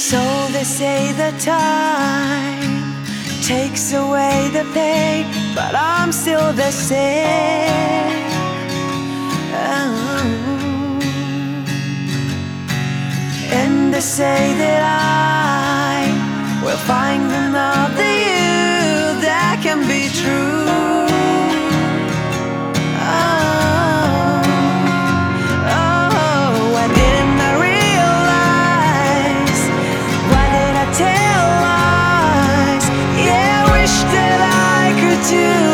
So they say the time takes away the pain, but I'm still the same. Oh. And they say that I will find another you that can be true. Do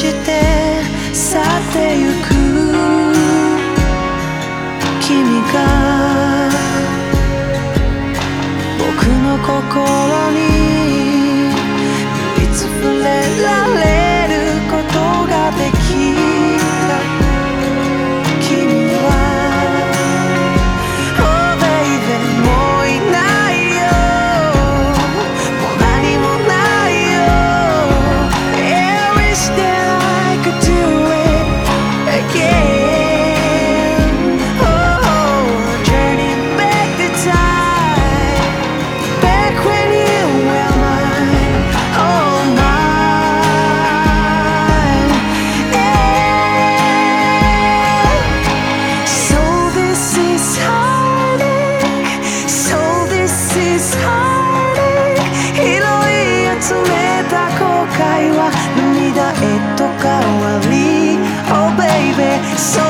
してさてゆく界は涙へと変わり。Oh baby、so